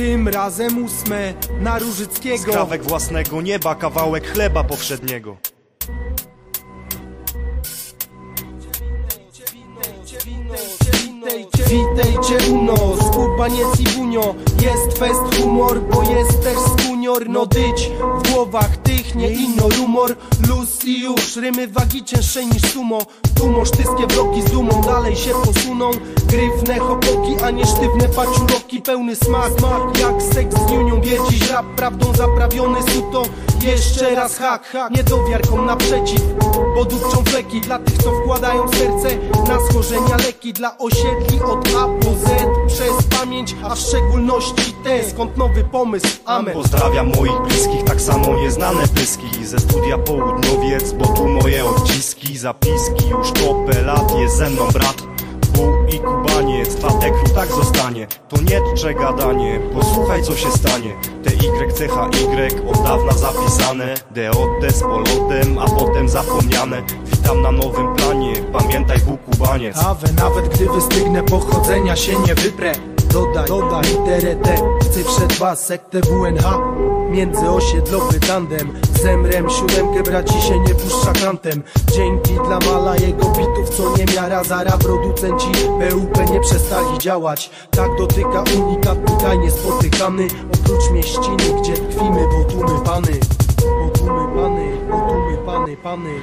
Tym razem ósme na Różyckiego Skrawek własnego nieba, kawałek chleba powszedniego Witajcie u nas, urbaniec i bunio Jest fest humor, bo jest też skunior. No dyć, w głowach tych nie ino rumor. Luz i już, rymy wagi cięższe niż sumo. Tu mosztyskie bloki z dumą dalej się posuną. Gryfne hopoki, a nie sztywne paciuroki Pełny smak, smak jak seks z niunią. Wierdziś rap prawdą zaprawiony suto Jeszcze raz hak, hak, niedowiarkom naprzeciw Bo dupczą fleki. Dla tych co wkładają serce Na schorzenia leki. Dla osiedli od A po Z. Przez pamięć, a w szczególności te Skąd nowy pomysł, amen. Pozdrawiam moich bliskich, tak samo nieznane pyski. Ze studia południowiec, bo tu moje odciski. Zapiski, już kopę lat, jest ze mną brat. I kubaniec, dwa tekru tak zostanie. To nie czcze gadanie, posłuchaj co się stanie. T Y, C, H, Y, od dawna zapisane. D, O, D z polotem, a potem zapomniane. Witam na nowym planie, pamiętaj pół kubaniec. Kawę, nawet gdy wystygnę pochodzenia się nie wyprę Dodaj, dodaj literę Chcę przed was sektę WNH Międzyosiedlowy tandem. Z Emrem siódemkę braci się nie puszcza kantem Dzięki dla mala jego bitów co nie miara. Zara producenci PUP nie przestali działać. Tak dotyka unikat tutaj niespotykany Oprócz mieściny gdzie tkwimy bo tłumy pany. Bo tłumy pany, bo tłumy pany, pany